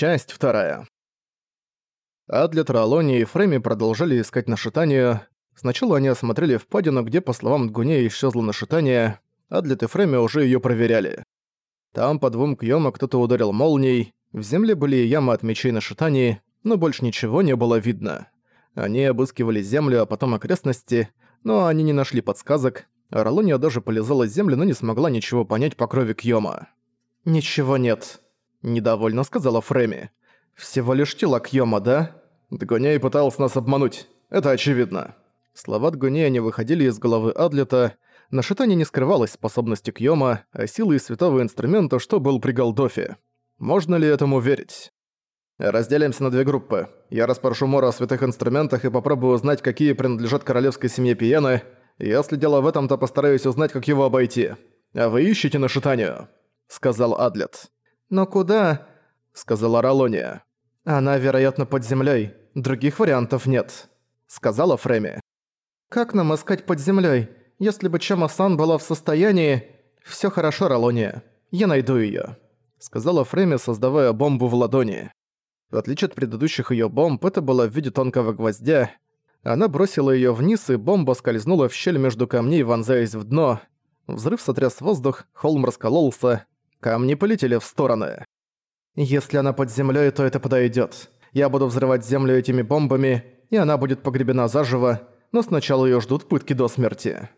Часть вторая. Адлет, Ролони и Фрейми продолжали искать нашитание. Сначала они осмотрели впадину, где, по словам Дгуне, исчезло нашитание. Адлет и Фрейми уже её проверяли. Там по двум кьёма кто-то ударил молнией, в земле были ямы от мечей нашитаний, но больше ничего не было видно. Они обыскивали землю, а потом окрестности, но они не нашли подсказок. Ролония даже полезала в землю, но не смогла ничего понять по крови Кьёма. «Ничего нет», Недовольно сказала Фрейми. «Всего лишь тело Кьёма, да?» Дгоней пытался нас обмануть. Это очевидно. Слова Дгонея не выходили из головы Адлета. На шитане не скрывалась способности Кьёма, а силы и святого инструмента, что был при Голдофе. Можно ли этому верить? Разделимся на две группы. Я расспрошу Мора о святых инструментах и попробую узнать, какие принадлежат королевской семье Пиены. Если дело в этом, то постараюсь узнать, как его обойти. А вы ищете на шитанию», — сказал Адлет. «Но куда?» — сказала Ролония. «Она, вероятно, под землей. Других вариантов нет», — сказала Фреми. «Как нам искать под землей? Если бы Чама-сан была в состоянии...» «Всё хорошо, Ролония. Я найду её», — сказала Фреми, создавая бомбу в ладони. В отличие от предыдущих её бомб, это было в виде тонкого гвоздя. Она бросила её вниз, и бомба скользнула в щель между камней, вонзаясь в дно. Взрыв сотряс воздух, холм раскололся, Камни полетели в стороны. Если она под землей, то это подойдет. Я буду взрывать землю этими бомбами, и она будет погребена заживо, но сначала ее ждут пытки до смерти.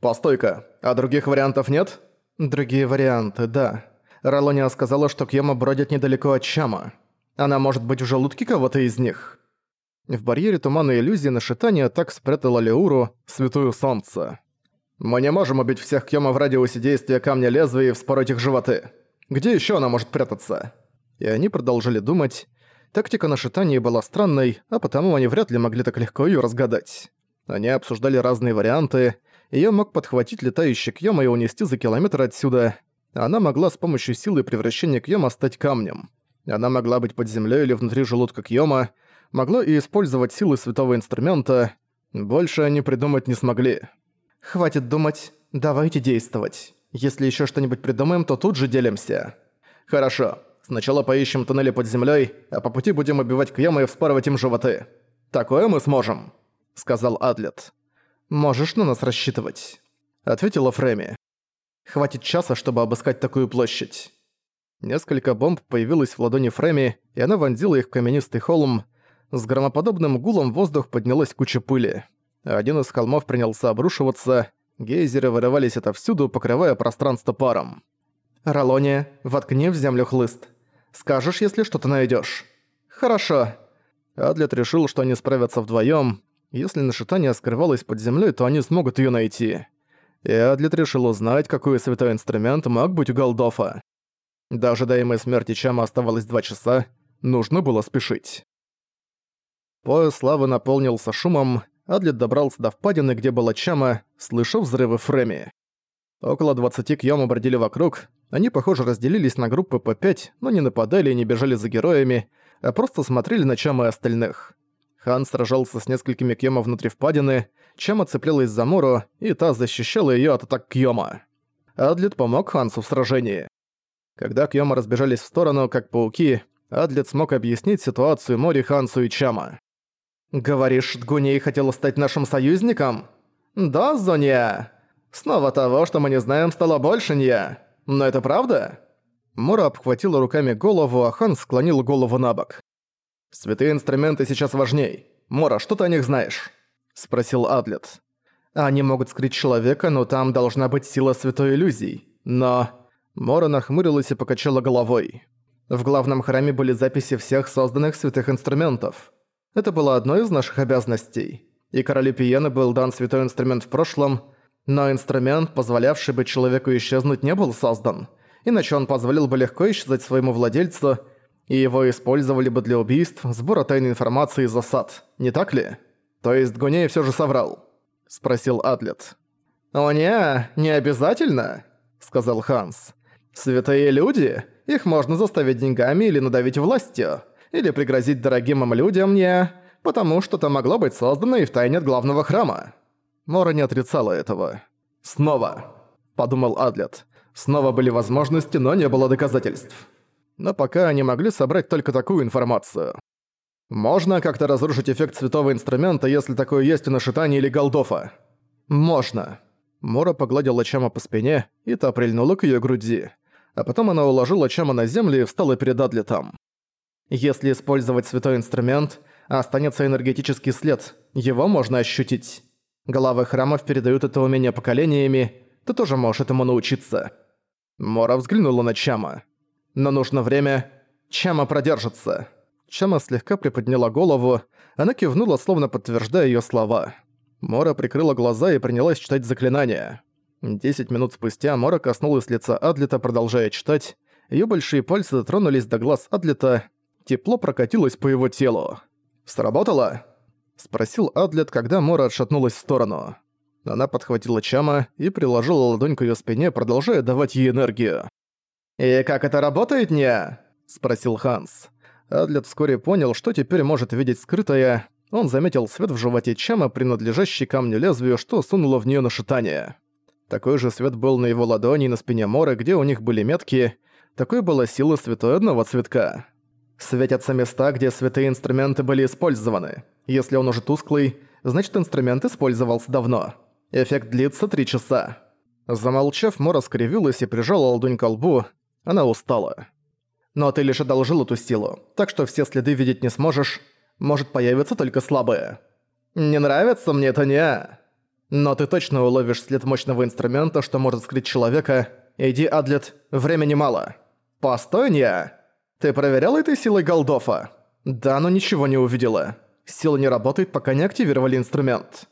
Постой-ка, а других вариантов нет? Другие варианты, да. Ролония сказала, что Кьяма бродит недалеко от Чама. Она может быть в желудке кого-то из них. В барьере тумана иллюзии на шитание так спрятала Леуру, святую солнце. Мы не можем убить всех Кьёма в радиусе действия камня лезвия и вспороть их животы. Где ещё она может прятаться? И они продолжили думать. Тактика на шитании была странной, а потому они вряд ли могли так легко её разгадать. Они обсуждали разные варианты. Её мог подхватить летающий Кьёма и унести за километр отсюда. Она могла с помощью силы превращения Кьёма стать камнем. Она могла быть под землёй или внутри желудка Кьёма, могла и использовать силы святого инструмента. Больше они придумать не смогли. «Хватит думать, давайте действовать. Если еще что-нибудь придумаем, то тут же делимся». «Хорошо. Сначала поищем туннели под землей, а по пути будем убивать Кьяма и вспарывать им животы. Такое мы сможем», — сказал Адлет. «Можешь на нас рассчитывать», — ответила Фреми. «Хватит часа, чтобы обыскать такую площадь». Несколько бомб появилось в ладони Фреми, и она вонзила их в каменистый холм. С громоподобным гулом воздух поднялась куча пыли. Один из холмов принялся обрушиваться, гейзеры вырывались отовсюду, покрывая пространство паром. «Ролония, воткни в землю хлыст. Скажешь, если что-то найдёшь». «Хорошо». Адлет решил, что они справятся вдвоём. Если нашитание скрывалось под землёй, то они смогут её найти. И Адлет решил узнать, какой святой инструмент мог быть у Голдофа. До ожидаемой смерти Чама оставалось два часа, нужно было спешить. Пояс славы наполнился шумом, Адлет добрался до впадины, где была Чама, слыша взрывы Фреми. Около 20 Кьёма бродили вокруг, они, похоже, разделились на группы по 5, но не нападали и не бежали за героями, а просто смотрели на Чама и остальных. Хан сражался с несколькими Кьёма внутри впадины, Чама цеплялась за Мору, и та защищала её от атак Кьёма. Адлет помог Хансу в сражении. Когда Кьёма разбежались в сторону, как пауки, Адлет смог объяснить ситуацию Мори, Хансу и Чама. «Говоришь, Дгуней хотела стать нашим союзником?» «Да, Зония. Снова того, что мы не знаем, стало больше не. Но это правда?» Мора обхватила руками голову, а Хан склонил голову на бок. «Святые инструменты сейчас важней. Мора, что ты о них знаешь?» – спросил Адлет. «Они могут скрыть человека, но там должна быть сила святой иллюзий. Но...» Мора нахмурилась и покачала головой. В главном храме были записи всех созданных святых инструментов. Это было одной из наших обязанностей. И королю Пиены был дан святой инструмент в прошлом, но инструмент, позволявший бы человеку исчезнуть, не был создан. Иначе он позволил бы легко исчезать своему владельцу, и его использовали бы для убийств, сбора тайной информации и засад. Не так ли? То есть Гуней все же соврал? Спросил Атлет. «О не, не обязательно», — сказал Ханс. «Святые люди, их можно заставить деньгами или надавить властью или пригрозить дорогим им людям не... потому что это могло быть создано и в тайне от главного храма. Мора не отрицала этого. «Снова», — подумал Адлет. «Снова были возможности, но не было доказательств». но пока они могли собрать только такую информацию. Можно как-то разрушить эффект святого инструмента, если такое есть у Нашитани или Голдофа? Можно. Мора погладила Чама по спине, и та прильнула к её груди. А потом она уложила Чама на землю и встала перед Адлетом. Если использовать святой инструмент, останется энергетический след, его можно ощутить. Главы храмов передают это умение поколениями, ты тоже можешь этому научиться. Мора взглянула на Чама. Но нужно время. Чама продержится. Чама слегка приподняла голову, она кивнула, словно подтверждая её слова. Мора прикрыла глаза и принялась читать заклинание. Десять минут спустя Мора коснулась лица Адлета, продолжая читать. Её большие пальцы дотронулись до глаз Адлета. Тепло прокатилось по его телу. «Сработало?» — спросил Адлет, когда Мора отшатнулась в сторону. Она подхватила Чама и приложила ладонь к её спине, продолжая давать ей энергию. «И как это работает, не?» — спросил Ханс. Адлет вскоре понял, что теперь может видеть скрытое. Он заметил свет в животе Чама, принадлежащий камню лезвию, что сунуло в неё нашитание. Такой же свет был на его ладони и на спине Моры, где у них были метки. Такой была сила святой одного цветка. Светятся места, где святые инструменты были использованы. Если он уже тусклый, значит инструмент использовался давно. Эффект длится три часа. Замолчав, Мора скривилась и прижала ладонь к лбу. Она устала. Но ты лишь одолжил эту силу, так что все следы видеть не сможешь. Может появиться только слабые. Не нравится мне это не. Но ты точно уловишь след мощного инструмента, что может скрыть человека. Иди, Адлет, времени мало. Постой, не. Ты проверял этой силой Голдофа? Да, но ничего не увидела. Сила не работает, пока не активировали инструмент.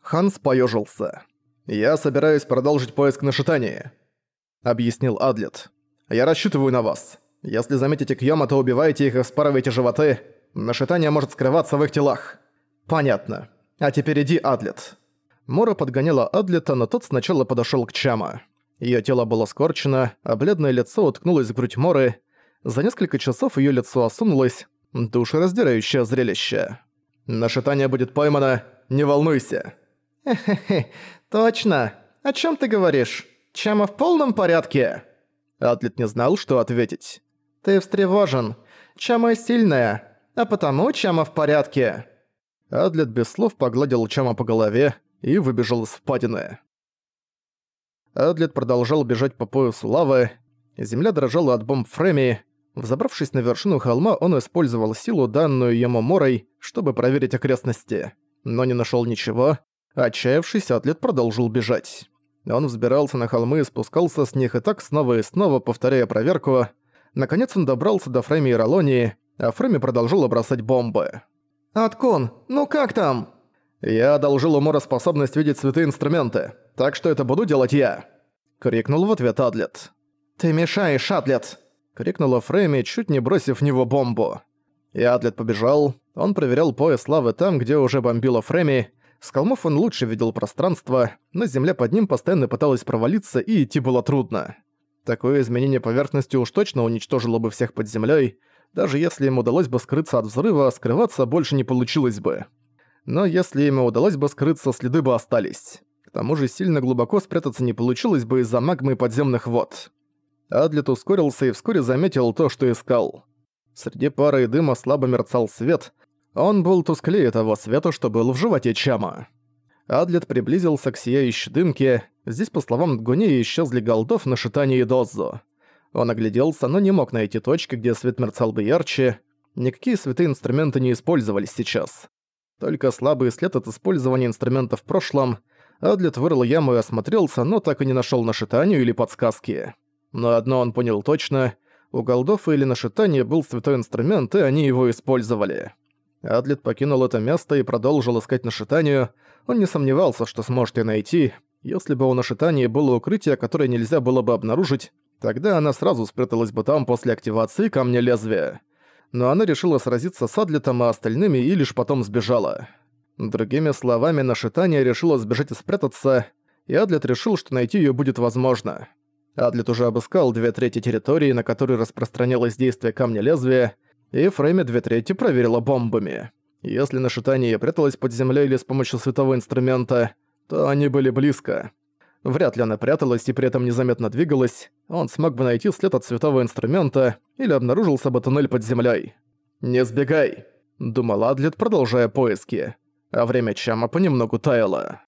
Ханс поёжился. «Я собираюсь продолжить поиск на шитании», — объяснил Адлет. «Я рассчитываю на вас. Если заметите Кьёма, то убивайте их и вспарывайте животы. Нашитание может скрываться в их телах». «Понятно. А теперь иди, Адлет». Мора подгоняла Адлета, но тот сначала подошёл к Чама. Её тело было скорчено, а бледное лицо уткнулось в грудь Моры. За несколько часов её лицо осунулось, душераздирающее зрелище. «Нашитание будет поймано, не волнуйся». «Хе-хе, точно. О чем ты говоришь? Чама в полном порядке?» Атлет не знал, что ответить. «Ты встревожен. Чама сильная, а потому Чама в порядке». Адлет без слов погладил Чама по голове и выбежал из впадины. Адлет продолжал бежать по поясу лавы. Земля дрожала от бомб Фреми. Взобравшись на вершину холма, он использовал силу, данную ему Морой, чтобы проверить окрестности. Но не нашел ничего, Отчаявшись, атлет продолжил бежать. Он взбирался на холмы и спускался с них и так снова и снова, повторяя проверку. Наконец он добрался до Фрейми и Ролонии, а Фрейми продолжила бросать бомбы. «Аткон, ну как там?» «Я одолжил Умора способность видеть святые инструменты, так что это буду делать я!» Крикнул в ответ Адлет. «Ты мешаешь, Адлет!» Крикнула Фрейми, чуть не бросив в него бомбу. И Адлет побежал. Он проверял пояс лавы там, где уже бомбила Фрейми, с холмов он лучше видел пространство, но земля под ним постоянно пыталась провалиться, и идти было трудно. Такое изменение поверхности уж точно уничтожило бы всех под землей. Даже если им удалось бы скрыться от взрыва, скрываться больше не получилось бы. Но если им удалось бы скрыться, следы бы остались. К тому же сильно глубоко спрятаться не получилось бы из-за магмы подземных вод. Адлет ускорился и вскоре заметил то, что искал. Среди пары и дыма слабо мерцал свет, он был тусклее того света, что был в животе Чама. Адлет приблизился к сияющей дымке. Здесь, по словам Дгуни, исчезли голдов на шитании и дозу. Он огляделся, но не мог найти точки, где свет мерцал бы ярче. Никакие святые инструменты не использовались сейчас. Только слабый след от использования инструментов в прошлом. Адлет вырыл яму и осмотрелся, но так и не нашел нашитанию или подсказки. Но одно он понял точно. У голдов или нашитания был святой инструмент, и они его использовали. Адлет покинул это место и продолжил искать нашитанию. Он не сомневался, что сможет ее найти. Если бы у нашитании было укрытие, которое нельзя было бы обнаружить, тогда она сразу спряталась бы там после активации камня лезвия. Но она решила сразиться с Адлетом и остальными и лишь потом сбежала. Другими словами, нашитание решила сбежать и спрятаться, и Адлет решил, что найти ее будет возможно. Адлет уже обыскал две трети территории, на которой распространялось действие камня лезвия, и Фрейме две трети проверила бомбами. Если нашитание пряталось под землей или с помощью светового инструмента, то они были близко. Вряд ли она пряталась и при этом незаметно двигалась, он смог бы найти след от светового инструмента или обнаружился бы туннель под землей. «Не сбегай», — думал Адлет, продолжая поиски. А время Чама понемногу таяло.